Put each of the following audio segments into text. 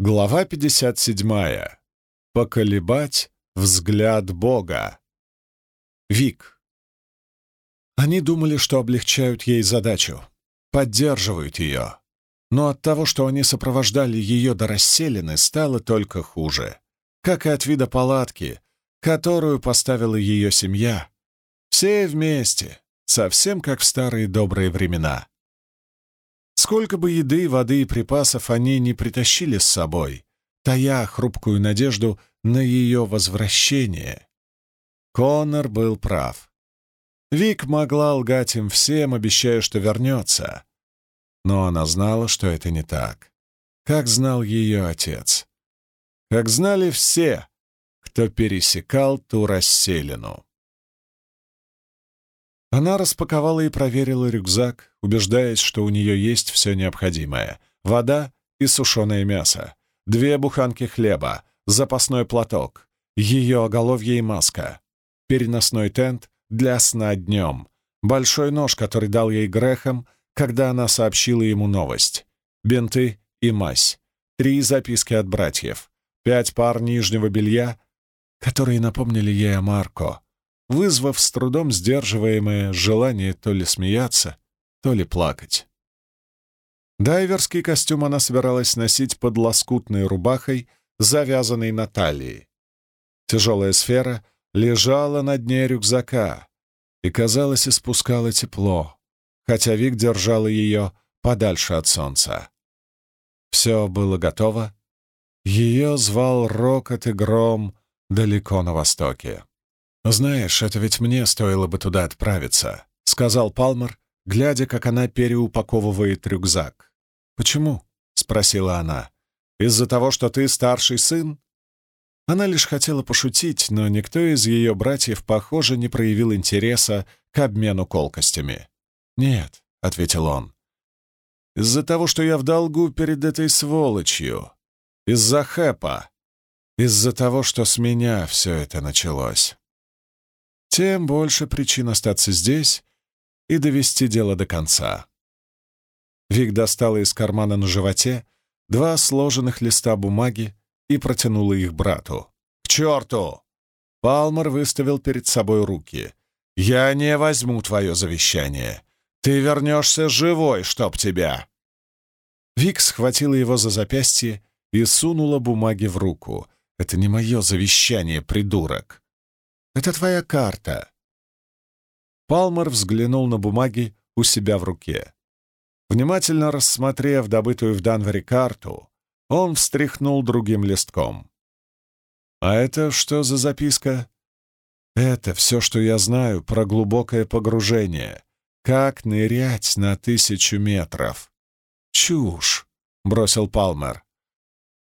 Глава 57. Поколебать взгляд Бога. Вик. Они думали, что облегчают ей задачу, поддерживают ее. Но от того, что они сопровождали ее до расселины, стало только хуже. Как и от вида палатки, которую поставила ее семья. Все вместе, совсем как в старые добрые времена. Сколько бы еды, воды и припасов они не притащили с собой, тая хрупкую надежду на ее возвращение. Конор был прав. Вик могла лгать им всем, обещая, что вернется. Но она знала, что это не так. Как знал ее отец. Как знали все, кто пересекал ту расселину. Она распаковала и проверила рюкзак, убеждаясь, что у нее есть все необходимое — вода и сушеное мясо, две буханки хлеба, запасной платок, ее оголовье и маска, переносной тент для сна днем, большой нож, который дал ей Грехом, когда она сообщила ему новость, бинты и мазь, три записки от братьев, пять пар нижнего белья, которые напомнили ей о Марко — вызвав с трудом сдерживаемое желание то ли смеяться, то ли плакать. Дайверский костюм она собиралась носить под лоскутной рубахой, завязанной на талии. Тяжелая сфера лежала на дне рюкзака и, казалось, испускала тепло, хотя Вик держала ее подальше от солнца. Все было готово. Ее звал рокот и гром далеко на востоке. «Знаешь, это ведь мне стоило бы туда отправиться», — сказал Палмер, глядя, как она переупаковывает рюкзак. «Почему?» — спросила она. «Из-за того, что ты старший сын?» Она лишь хотела пошутить, но никто из ее братьев, похоже, не проявил интереса к обмену колкостями. «Нет», — ответил он. «Из-за того, что я в долгу перед этой сволочью. Из-за Хэпа. Из-за того, что с меня все это началось» тем больше причин остаться здесь и довести дело до конца. Вик достала из кармана на животе два сложенных листа бумаги и протянула их брату. «К черту!» Палмер выставил перед собой руки. «Я не возьму твое завещание. Ты вернешься живой, чтоб тебя!» Вик схватила его за запястье и сунула бумаги в руку. «Это не мое завещание, придурок!» Это твоя карта». Палмер взглянул на бумаги у себя в руке. Внимательно рассмотрев добытую в Данвере карту, он встряхнул другим листком. «А это что за записка?» «Это все, что я знаю про глубокое погружение. Как нырять на тысячу метров?» «Чушь!» — бросил Палмер.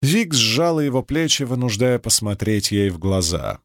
Вик сжала его плечи, вынуждая посмотреть ей в глаза.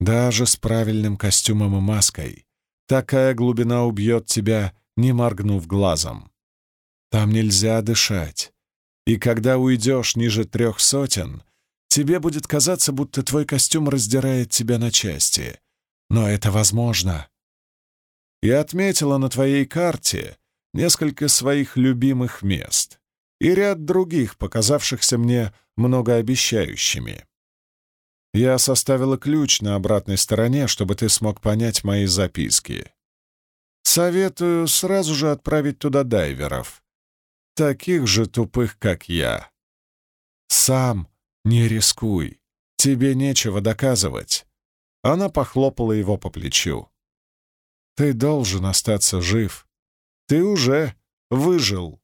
Даже с правильным костюмом и маской. Такая глубина убьет тебя, не моргнув глазом. Там нельзя дышать. И когда уйдешь ниже трех сотен, тебе будет казаться, будто твой костюм раздирает тебя на части. Но это возможно. Я отметила на твоей карте несколько своих любимых мест и ряд других, показавшихся мне многообещающими. Я составила ключ на обратной стороне, чтобы ты смог понять мои записки. Советую сразу же отправить туда дайверов. Таких же тупых, как я. Сам не рискуй. Тебе нечего доказывать. Она похлопала его по плечу. Ты должен остаться жив. Ты уже выжил.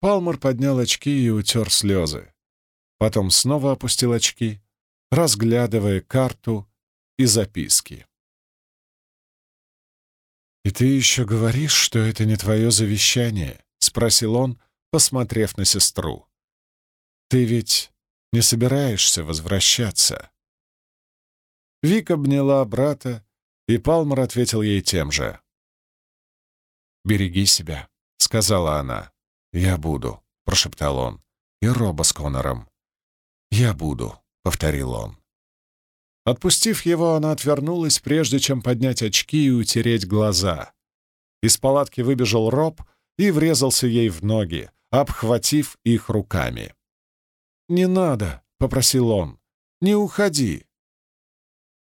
Палмер поднял очки и утер слезы потом снова опустил очки, разглядывая карту и записки. «И ты еще говоришь, что это не твое завещание?» — спросил он, посмотрев на сестру. «Ты ведь не собираешься возвращаться?» Вик обняла брата, и Палмер ответил ей тем же. «Береги себя», — сказала она. «Я буду», — прошептал он. «И Роба с Конором. «Я буду», — повторил он. Отпустив его, она отвернулась, прежде чем поднять очки и утереть глаза. Из палатки выбежал Роб и врезался ей в ноги, обхватив их руками. «Не надо», — попросил он, — «не уходи».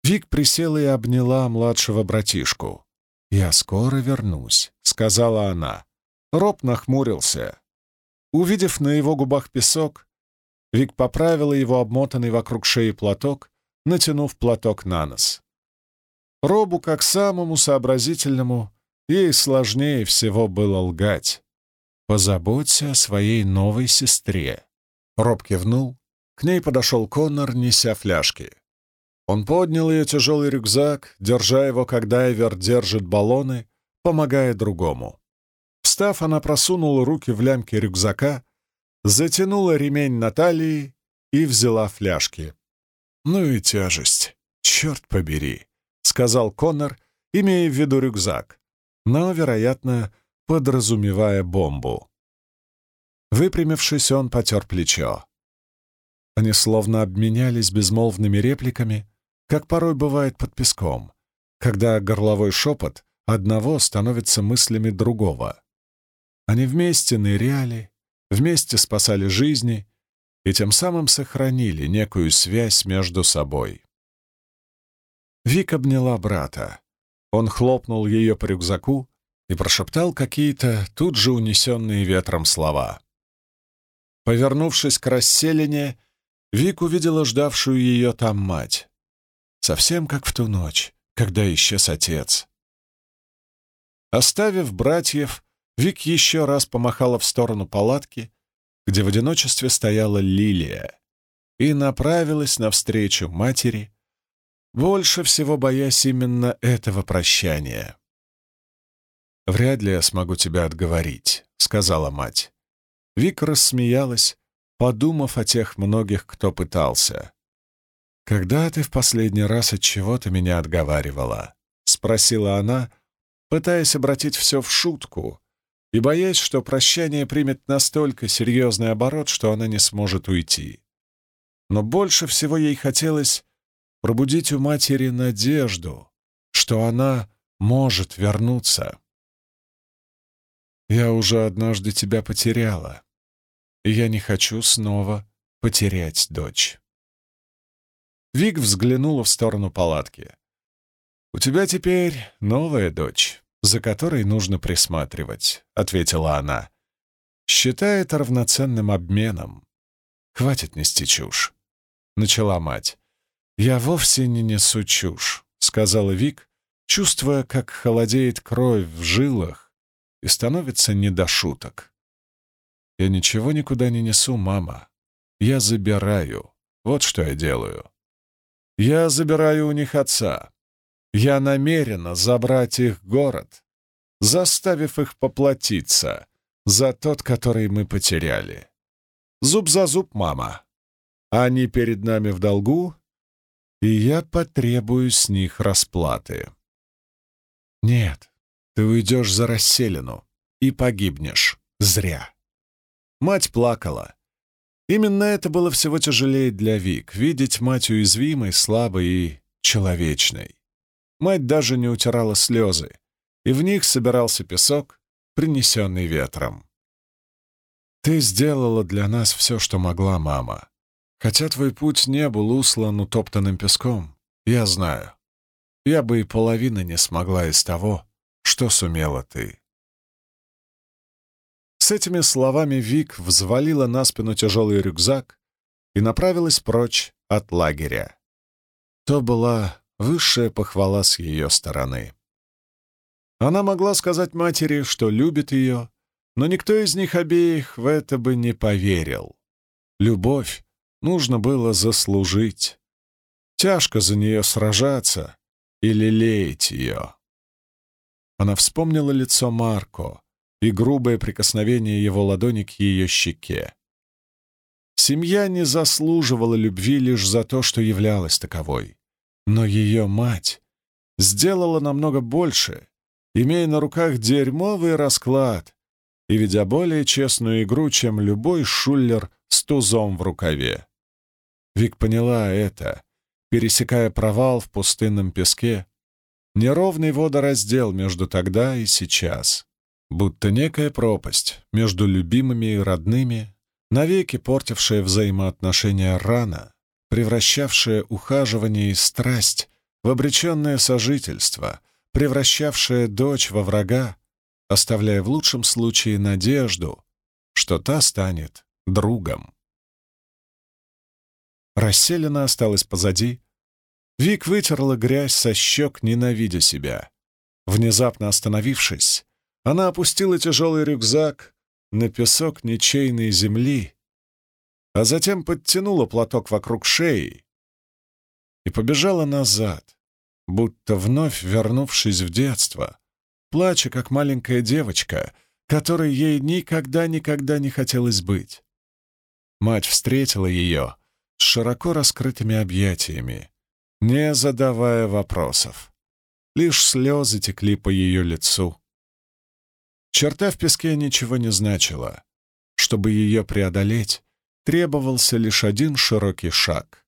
Вик присела и обняла младшего братишку. «Я скоро вернусь», — сказала она. Роб нахмурился. Увидев на его губах песок, Вик поправила его обмотанный вокруг шеи платок, натянув платок на нос. Робу, как самому сообразительному, ей сложнее всего было лгать. «Позаботься о своей новой сестре». Роб кивнул. К ней подошел Коннор, неся фляжки. Он поднял ее тяжелый рюкзак, держа его, как дайвер держит баллоны, помогая другому. Встав, она просунула руки в лямки рюкзака, затянула ремень на талии и взяла фляжки. «Ну и тяжесть, черт побери», — сказал Коннор, имея в виду рюкзак, но, вероятно, подразумевая бомбу. Выпрямившись, он потер плечо. Они словно обменялись безмолвными репликами, как порой бывает под песком, когда горловой шепот одного становится мыслями другого. Они вместе ныряли, вместе спасали жизни и тем самым сохранили некую связь между собой. Вик обняла брата. Он хлопнул ее по рюкзаку и прошептал какие-то тут же унесенные ветром слова. Повернувшись к расселине, Вик увидела ждавшую ее там мать. Совсем как в ту ночь, когда исчез отец. Оставив братьев, Вик еще раз помахала в сторону палатки где в одиночестве стояла Лилия, и направилась навстречу матери, больше всего боясь именно этого прощания. «Вряд ли я смогу тебя отговорить», — сказала мать. Вика рассмеялась, подумав о тех многих, кто пытался. «Когда ты в последний раз от чего-то меня отговаривала?» — спросила она, пытаясь обратить все в шутку, и боясь, что прощание примет настолько серьезный оборот, что она не сможет уйти. Но больше всего ей хотелось пробудить у матери надежду, что она может вернуться. «Я уже однажды тебя потеряла, и я не хочу снова потерять дочь». Вик взглянула в сторону палатки. «У тебя теперь новая дочь за которой нужно присматривать», — ответила она. «Считай это равноценным обменом. Хватит нести чушь», — начала мать. «Я вовсе не несу чушь», — сказала Вик, чувствуя, как холодеет кровь в жилах и становится не до шуток. «Я ничего никуда не несу, мама. Я забираю. Вот что я делаю. Я забираю у них отца. Я намерена забрать их город, заставив их поплатиться за тот, который мы потеряли. Зуб за зуб, мама. Они перед нами в долгу, и я потребую с них расплаты. Нет, ты уйдешь за расселину и погибнешь. Зря. Мать плакала. Именно это было всего тяжелее для Вик — видеть мать уязвимой, слабой и человечной. Мать даже не утирала слезы, и в них собирался песок, принесенный ветром. «Ты сделала для нас все, что могла, мама. Хотя твой путь не был услан утоптанным песком, я знаю. Я бы и половины не смогла из того, что сумела ты». С этими словами Вик взвалила на спину тяжелый рюкзак и направилась прочь от лагеря. То была высшая похвала с ее стороны. Она могла сказать матери, что любит ее, но никто из них обеих в это бы не поверил. Любовь нужно было заслужить. Тяжко за нее сражаться и лелеять ее. Она вспомнила лицо Марко и грубое прикосновение его ладони к ее щеке. Семья не заслуживала любви лишь за то, что являлась таковой. Но ее мать сделала намного больше, имея на руках дерьмовый расклад и ведя более честную игру, чем любой шулер с тузом в рукаве. Вик поняла это, пересекая провал в пустынном песке, неровный водораздел между тогда и сейчас. будто некая пропасть между любимыми и родными, навеки портившая взаимоотношения рано, превращавшая ухаживание и страсть в обреченное сожительство, превращавшая дочь во врага, оставляя в лучшем случае надежду, что та станет другом. Расселена осталась позади. Вик вытерла грязь со щек, ненавидя себя. Внезапно остановившись, она опустила тяжелый рюкзак на песок ничейной земли, а затем подтянула платок вокруг шеи и побежала назад, будто вновь вернувшись в детство, плача, как маленькая девочка, которой ей никогда-никогда не хотелось быть. Мать встретила ее с широко раскрытыми объятиями, не задавая вопросов. Лишь слезы текли по ее лицу. Черта в песке ничего не значила. Чтобы ее преодолеть, требовался лишь один широкий шаг.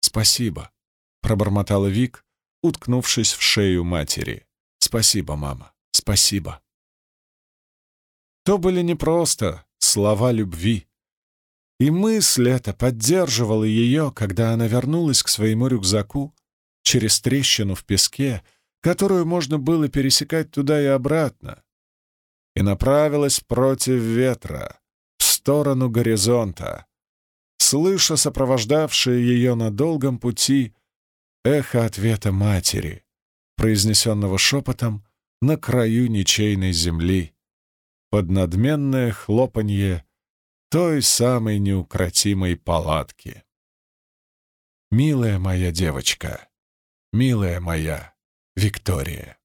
«Спасибо», — пробормотала Вик, уткнувшись в шею матери. «Спасибо, мама, спасибо». То были не просто слова любви. И мысль эта поддерживала ее, когда она вернулась к своему рюкзаку через трещину в песке, которую можно было пересекать туда и обратно, и направилась против ветра, сторону горизонта, слыша сопровождавшее ее на долгом пути эхо ответа матери, произнесенного шепотом на краю ничейной земли, под надменное хлопанье той самой неукротимой палатки. «Милая моя девочка, милая моя Виктория».